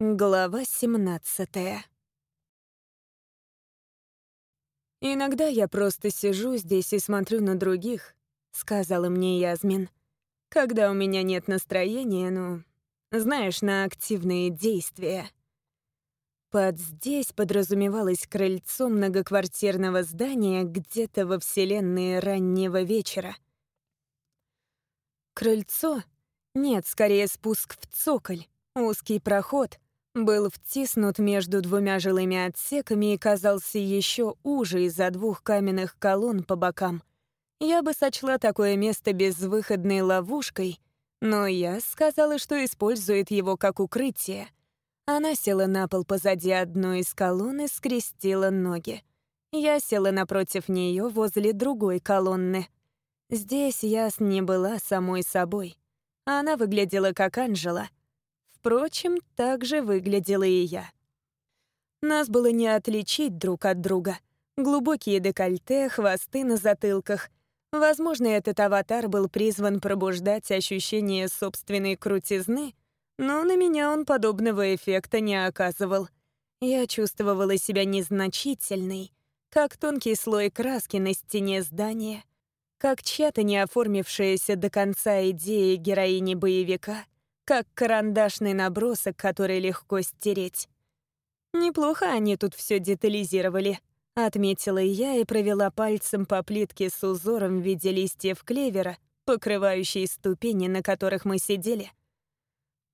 Глава 17 «Иногда я просто сижу здесь и смотрю на других», — сказала мне Язмин. «Когда у меня нет настроения, ну, знаешь, на активные действия». Под «здесь» подразумевалось крыльцо многоквартирного здания где-то во вселенной раннего вечера. Крыльцо? Нет, скорее спуск в цоколь, узкий проход — был втиснут между двумя жилыми отсеками и казался еще уже из-за двух каменных колонн по бокам. Я бы сочла такое место безвыходной ловушкой, но я сказала, что использует его как укрытие. Она села на пол позади одной из колонн и скрестила ноги. Я села напротив нее возле другой колонны. Здесь я не была самой собой. Она выглядела как Анжела — Впрочем, так же выглядела и я. Нас было не отличить друг от друга. Глубокие декольте, хвосты на затылках. Возможно, этот аватар был призван пробуждать ощущение собственной крутизны, но на меня он подобного эффекта не оказывал. Я чувствовала себя незначительной, как тонкий слой краски на стене здания, как чья-то не оформившаяся до конца идея героини боевика — как карандашный набросок, который легко стереть. Неплохо они тут все детализировали, отметила я и провела пальцем по плитке с узором в виде листьев клевера, покрывающей ступени, на которых мы сидели.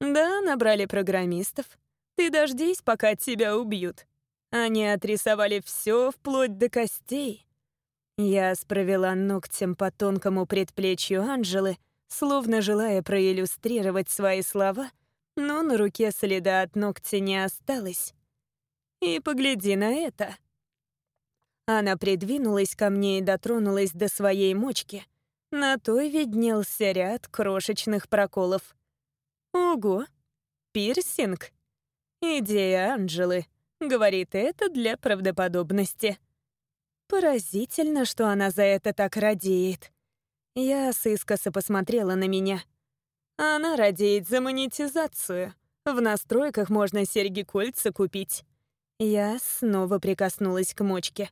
Да, набрали программистов. Ты дождись, пока тебя убьют. Они отрисовали все вплоть до костей. Я спровела ногтем по тонкому предплечью Анжелы, словно желая проиллюстрировать свои слова, но на руке следа от ногтя не осталось. И погляди на это. Она придвинулась ко мне и дотронулась до своей мочки. На той виднелся ряд крошечных проколов. Ого, пирсинг. Идея Анжелы. Говорит, это для правдоподобности. Поразительно, что она за это так радеет. Я с искоса посмотрела на меня. Она радеет за монетизацию. В настройках можно серьги-кольца купить. Я снова прикоснулась к мочке.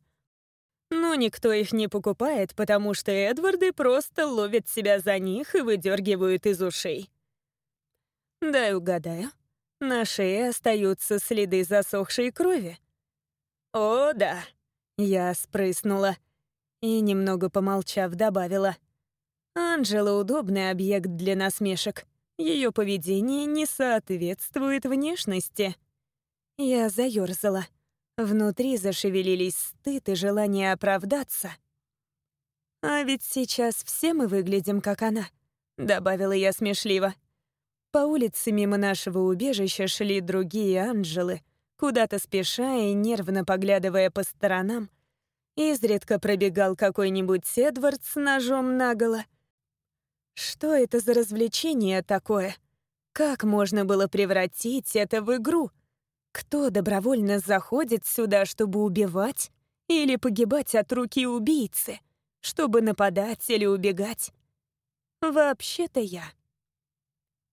Но никто их не покупает, потому что Эдварды просто ловят себя за них и выдергивают из ушей. Дай угадаю. На шее остаются следы засохшей крови. О, да. Я спрыснула и, немного помолчав, добавила — Анжела — удобный объект для насмешек. Ее поведение не соответствует внешности. Я заёрзала. Внутри зашевелились стыд и желание оправдаться. «А ведь сейчас все мы выглядим, как она», — добавила я смешливо. По улице мимо нашего убежища шли другие Анжелы, куда-то спеша и нервно поглядывая по сторонам. Изредка пробегал какой-нибудь Эдвард с ножом наголо, что это за развлечение такое? Как можно было превратить это в игру? Кто добровольно заходит сюда, чтобы убивать или погибать от руки убийцы, чтобы нападать или убегать? Вообще-то я.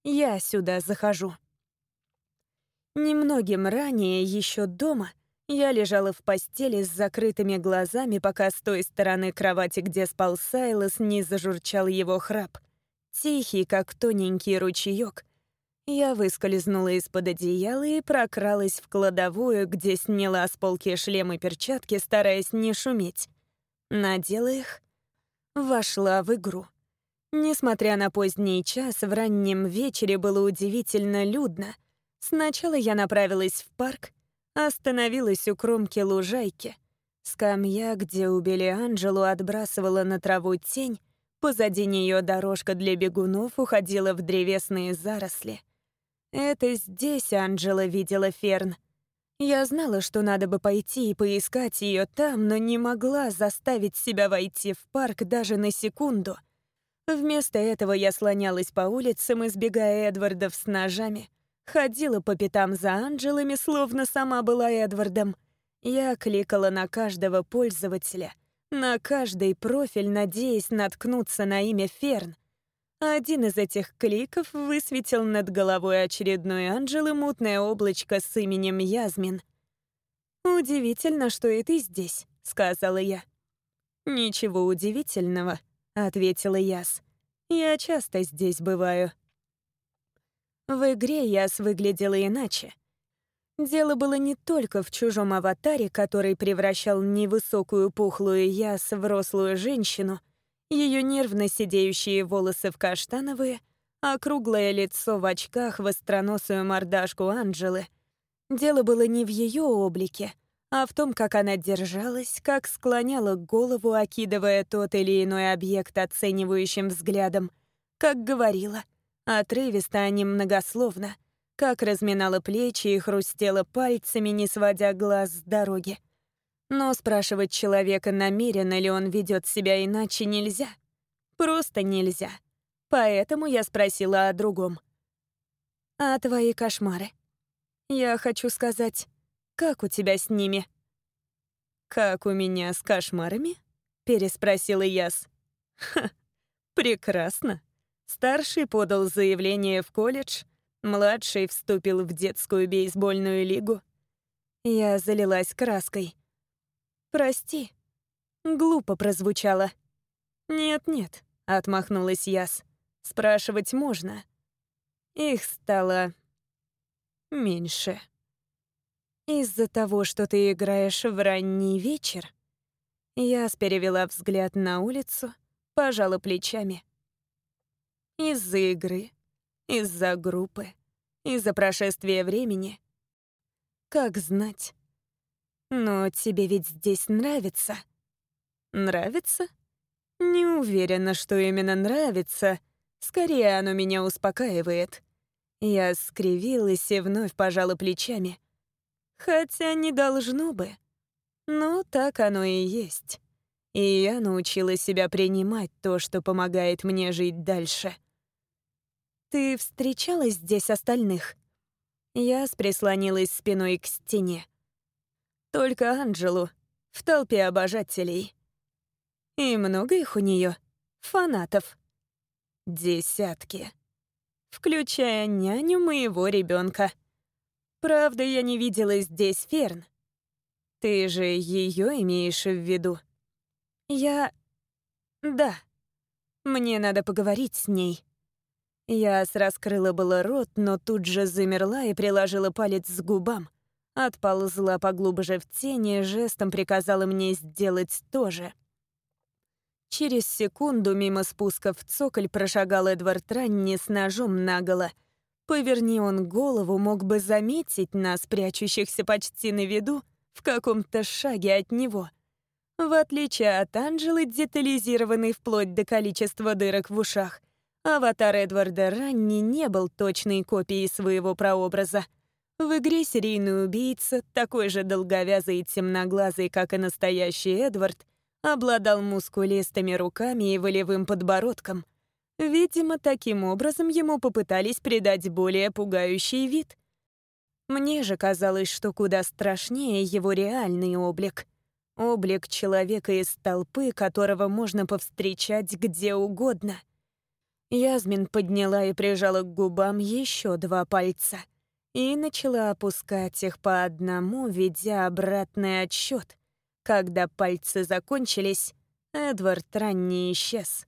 Я сюда захожу. Немногим ранее, еще дома, я лежала в постели с закрытыми глазами, пока с той стороны кровати, где спал Сайлос, не зажурчал его храп — тихий, как тоненький ручеёк. Я выскользнула из-под одеяла и прокралась в кладовую, где сняла с полки шлем и перчатки, стараясь не шуметь. Надела их, вошла в игру. Несмотря на поздний час, в раннем вечере было удивительно людно. Сначала я направилась в парк, остановилась у кромки лужайки. Скамья, где убили Анжелу, отбрасывала на траву тень, Позади нее дорожка для бегунов уходила в древесные заросли. Это здесь Анджела видела Ферн. Я знала, что надо бы пойти и поискать ее там, но не могла заставить себя войти в парк даже на секунду. Вместо этого я слонялась по улицам, избегая Эдвардов с ножами. Ходила по пятам за Анджелами, словно сама была Эдвардом. Я кликала на каждого пользователя — на каждый профиль, надеясь наткнуться на имя Ферн. Один из этих кликов высветил над головой очередной Анжелы мутное облачко с именем Язмин. «Удивительно, что и ты здесь», — сказала я. «Ничего удивительного», — ответила Яс. «Я часто здесь бываю». В игре Яс выглядела иначе. Дело было не только в чужом аватаре, который превращал невысокую пухлую Яс в рослую женщину, ее нервно сидеющие волосы в каштановые, округлое лицо в очках в остроносую мордашку Анжелы. Дело было не в ее облике, а в том, как она держалась, как склоняла голову, окидывая тот или иной объект оценивающим взглядом, как говорила, отрывисто, а не многословно — как разминала плечи и хрустела пальцами, не сводя глаз с дороги. Но спрашивать человека, намеренно ли он ведет себя иначе, нельзя. Просто нельзя. Поэтому я спросила о другом. «А твои кошмары?» «Я хочу сказать, как у тебя с ними?» «Как у меня с кошмарами?» — переспросила Яс. «Ха, прекрасно». Старший подал заявление в колледж, Младший вступил в детскую бейсбольную лигу. Я залилась краской. «Прости». Глупо прозвучало. «Нет-нет», — отмахнулась Яс. «Спрашивать можно». Их стало... меньше. «Из-за того, что ты играешь в ранний вечер?» Яс перевела взгляд на улицу, пожала плечами. «Из-за игры из-за группы? Из-за прошествия времени? Как знать. Но тебе ведь здесь нравится. Нравится? Не уверена, что именно нравится. Скорее, оно меня успокаивает. Я скривилась и вновь пожала плечами. Хотя не должно бы. Но так оно и есть. И я научила себя принимать то, что помогает мне жить дальше. «Ты встречалась здесь остальных?» Я прислонилась спиной к стене. «Только Анджелу, в толпе обожателей. И много их у нее, фанатов. Десятки. Включая няню моего ребенка. Правда, я не видела здесь Ферн. Ты же ее имеешь в виду? Я... Да. Мне надо поговорить с ней. Я раскрыла было рот, но тут же замерла и приложила палец к губам. Отползла поглубже в тени, жестом приказала мне сделать то же. Через секунду мимо спуска в цоколь прошагал Эдвард Ранни с ножом наголо. Поверни он голову, мог бы заметить нас, прячущихся почти на виду, в каком-то шаге от него. В отличие от Анжелы, детализированной вплоть до количества дырок в ушах, Аватар Эдварда Ранни не был точной копией своего прообраза. В игре серийный убийца, такой же долговязый и темноглазый, как и настоящий Эдвард, обладал мускулистыми руками и волевым подбородком. Видимо, таким образом ему попытались придать более пугающий вид. Мне же казалось, что куда страшнее его реальный облик. Облик человека из толпы, которого можно повстречать где угодно — Язмин подняла и прижала к губам еще два пальца и начала опускать их по одному, ведя обратный отсчет. Когда пальцы закончились, Эдвард ранний исчез.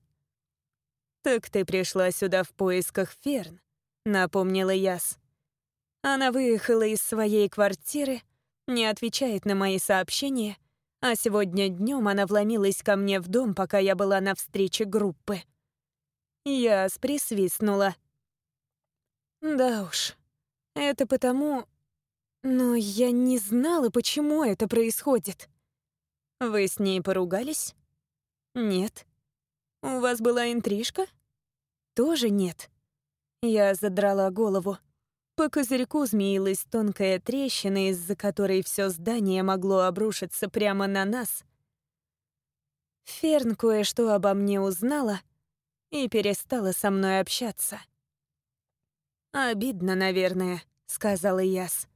«Так ты пришла сюда в поисках Ферн», — напомнила Яс. Она выехала из своей квартиры, не отвечает на мои сообщения, а сегодня днем она вломилась ко мне в дом, пока я была на встрече группы. Я присвистнула. Да уж, это потому... Но я не знала, почему это происходит. Вы с ней поругались? Нет. У вас была интрижка? Тоже нет. Я задрала голову. По козырьку змеилась тонкая трещина, из-за которой все здание могло обрушиться прямо на нас. Ферн кое-что обо мне узнала — и перестала со мной общаться. «Обидно, наверное», — сказала Яс.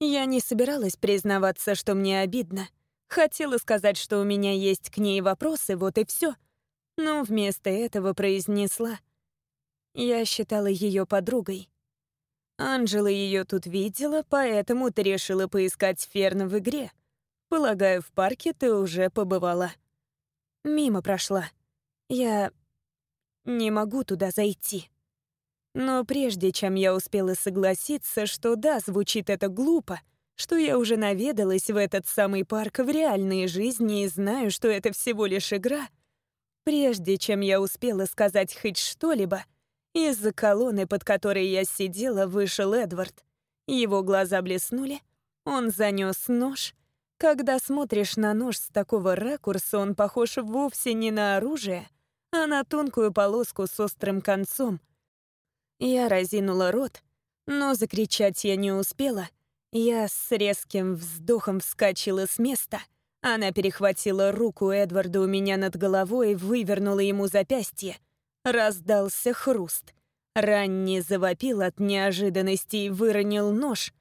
Я не собиралась признаваться, что мне обидно. Хотела сказать, что у меня есть к ней вопросы, вот и все. Но вместо этого произнесла. Я считала ее подругой. Анжела ее тут видела, поэтому ты решила поискать Ферн в игре. Полагаю, в парке ты уже побывала. Мимо прошла. Я не могу туда зайти. Но прежде чем я успела согласиться, что да, звучит это глупо, что я уже наведалась в этот самый парк в реальной жизни и знаю, что это всего лишь игра, прежде чем я успела сказать хоть что-либо, из-за колонны, под которой я сидела, вышел Эдвард. Его глаза блеснули, он занес нож. Когда смотришь на нож с такого ракурса, он похож вовсе не на оружие, а на тонкую полоску с острым концом. Я разинула рот, но закричать я не успела. Я с резким вздохом вскочила с места. Она перехватила руку Эдварда у меня над головой и вывернула ему запястье. Раздался хруст. Ранни завопил от неожиданности и выронил нож.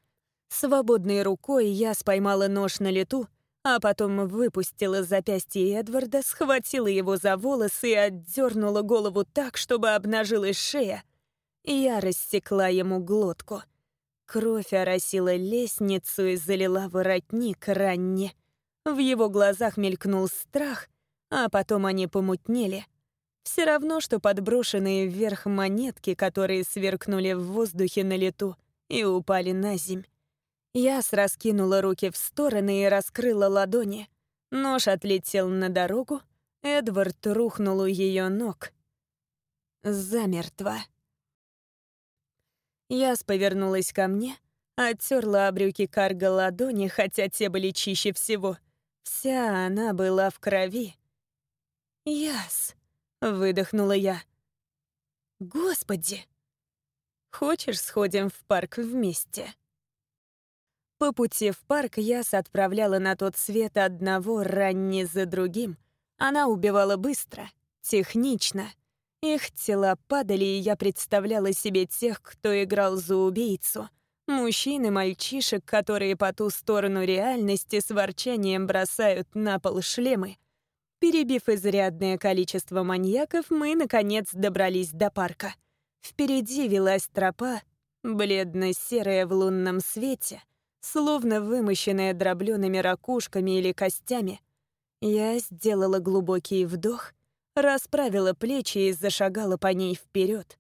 Свободной рукой я споймала нож на лету, а потом выпустила запястье Эдварда, схватила его за волосы и отдернула голову так, чтобы обнажилась шея. Я рассекла ему глотку. Кровь оросила лестницу и залила воротник Ранни. В его глазах мелькнул страх, а потом они помутнели — все равно, что подброшенные вверх монетки, которые сверкнули в воздухе на лету и упали на земь. Яс раскинула руки в стороны и раскрыла ладони. Нож отлетел на дорогу, Эдвард рухнул у ее ног. Замертво. Яс повернулась ко мне, оттерла обрюки карга ладони, хотя те были чище всего. Вся она была в крови. Яс. Выдохнула я. Господи! Хочешь, сходим в парк вместе? По пути в парк Яс отправляла на тот свет одного ранне за другим. Она убивала быстро, технично. Их тела падали, и я представляла себе тех, кто играл за убийцу. Мужчин и мальчишек, которые по ту сторону реальности с ворчанием бросают на пол шлемы. Перебив изрядное количество маньяков, мы, наконец, добрались до парка. Впереди велась тропа, бледно-серая в лунном свете, словно вымощенная дробленными ракушками или костями. Я сделала глубокий вдох, расправила плечи и зашагала по ней вперед.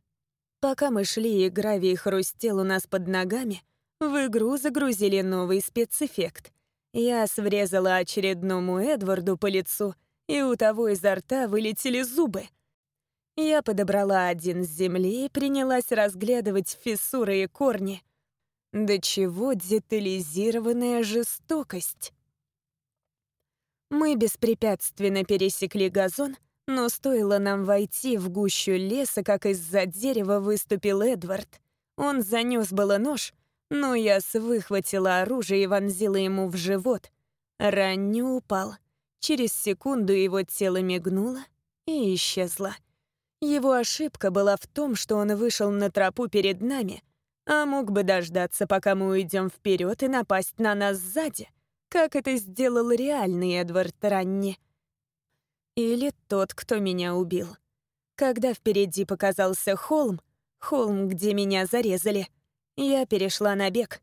Пока мы шли и гравий хрустел у нас под ногами, в игру загрузили новый спецэффект. Я сврезала очередному Эдварду по лицу — и у того изо рта вылетели зубы. Я подобрала один с земли и принялась разглядывать фиссуры и корни. До чего детализированная жестокость. Мы беспрепятственно пересекли газон, но стоило нам войти в гущу леса, как из-за дерева выступил Эдвард. Он занес было нож, но я выхватила оружие и вонзила ему в живот. Ранни упал. Через секунду его тело мигнуло и исчезло. Его ошибка была в том, что он вышел на тропу перед нами, а мог бы дождаться, пока мы уйдем вперед и напасть на нас сзади, как это сделал реальный Эдвард Ранни. Или тот, кто меня убил. Когда впереди показался холм, холм, где меня зарезали, я перешла на бег.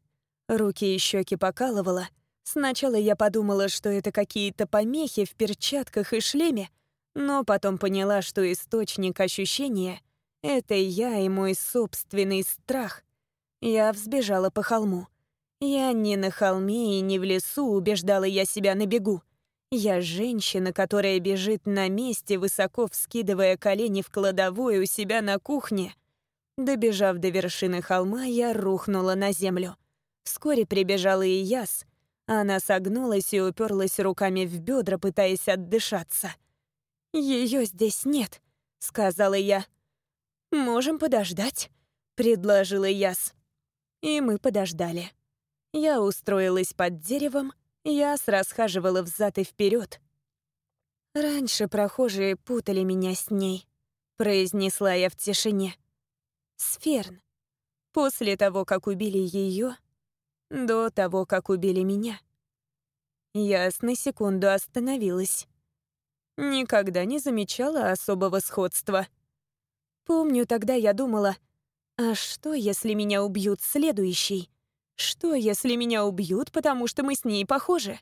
Руки и щеки покалывала — Сначала я подумала, что это какие-то помехи в перчатках и шлеме, но потом поняла, что источник ощущения — это я и мой собственный страх. Я взбежала по холму. Я не на холме и не в лесу, убеждала я себя на бегу. Я женщина, которая бежит на месте, высоко вскидывая колени в кладовой у себя на кухне. Добежав до вершины холма, я рухнула на землю. Вскоре прибежала и Яс — она согнулась и уперлась руками в бедра, пытаясь отдышаться. Ее здесь нет», — сказала я. «Можем подождать», — предложила Яс. И мы подождали. Я устроилась под деревом, Яс расхаживала взад и вперед. «Раньше прохожие путали меня с ней», — произнесла я в тишине. «Сферн. После того, как убили ее, до того, как убили меня. Я на секунду остановилась. Никогда не замечала особого сходства. Помню, тогда я думала, а что, если меня убьют следующий? Что, если меня убьют, потому что мы с ней похожи?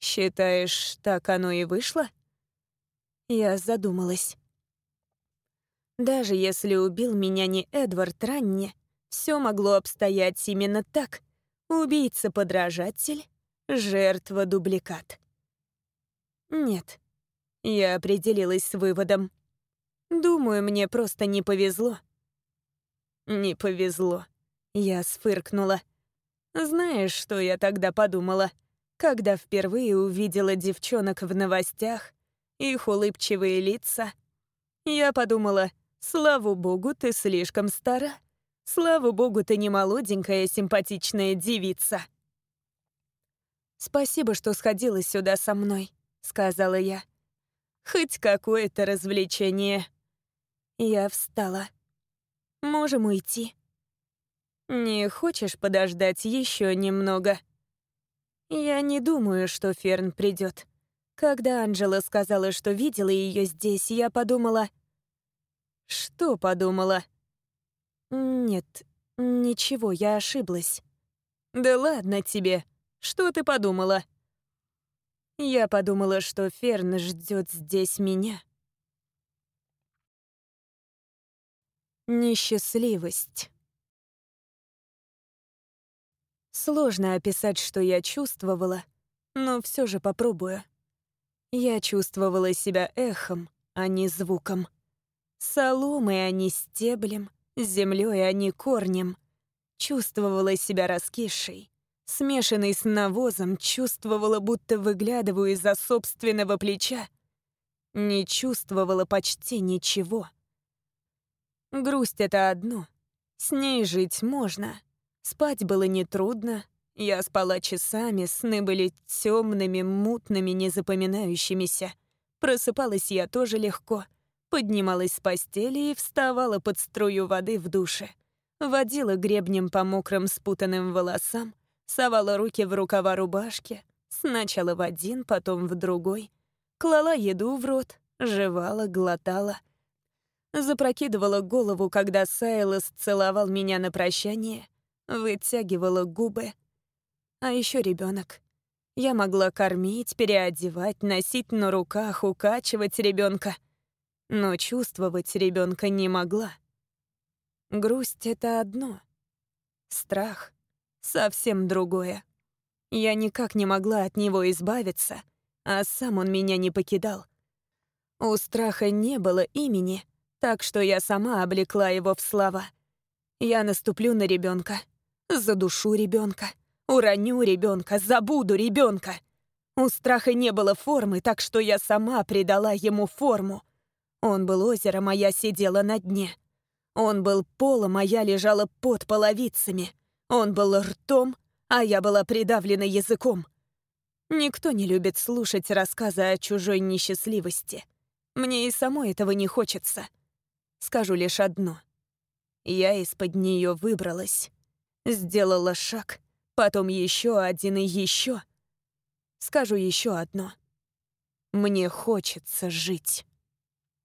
Считаешь, так оно и вышло? Я задумалась. Даже если убил меня не Эдвард Ранни, все могло обстоять именно так. Убийца-подражатель, жертва-дубликат. Нет, я определилась с выводом. Думаю, мне просто не повезло. Не повезло. Я сфыркнула. Знаешь, что я тогда подумала, когда впервые увидела девчонок в новостях, их улыбчивые лица? Я подумала, слава богу, ты слишком стара. Слава богу, ты не молоденькая симпатичная девица. «Спасибо, что сходила сюда со мной», — сказала я. «Хоть какое-то развлечение». Я встала. «Можем уйти». «Не хочешь подождать еще немного?» Я не думаю, что Ферн придет. Когда Анжела сказала, что видела ее здесь, я подумала... Что подумала? Нет, ничего, я ошиблась. Да ладно тебе. Что ты подумала? Я подумала, что Ферн ждет здесь меня. Несчастливость. Сложно описать, что я чувствовала, но все же попробую. Я чувствовала себя эхом, а не звуком. Соломой, а не стеблем, землей, а не корнем. Чувствовала себя раскисшей, смешанной с навозом, чувствовала, будто выглядываю из-за собственного плеча. Не чувствовала почти ничего. Грусть — это одно. С ней жить можно. Спать было нетрудно. Я спала часами, сны были темными, мутными, незапоминающимися. Просыпалась я тоже легко. Поднималась с постели и вставала под струю воды в душе. Водила гребнем по мокрым спутанным волосам, совала руки в рукава рубашки, сначала в один, потом в другой, клала еду в рот, жевала, глотала. Запрокидывала голову, когда Сайлос целовал меня на прощание, вытягивала губы. А еще ребенок. Я могла кормить, переодевать, носить на руках, укачивать ребенка, но чувствовать ребенка не могла. Грусть — это одно. Страх совсем другое. Я никак не могла от него избавиться, а сам он меня не покидал. У страха не было имени, так что я сама облекла его в слова. Я наступлю на ребенка, задушу ребенка, уроню ребенка, забуду ребенка. У страха не было формы, так что я сама придала ему форму. Он был озером, а я сидела на дне. Он был полом, а я лежала под половицами. Он был ртом, а я была придавлена языком. Никто не любит слушать рассказы о чужой несчастливости. Мне и самой этого не хочется. Скажу лишь одно. Я из-под нее выбралась. Сделала шаг, потом еще один и еще. Скажу еще одно. Мне хочется жить.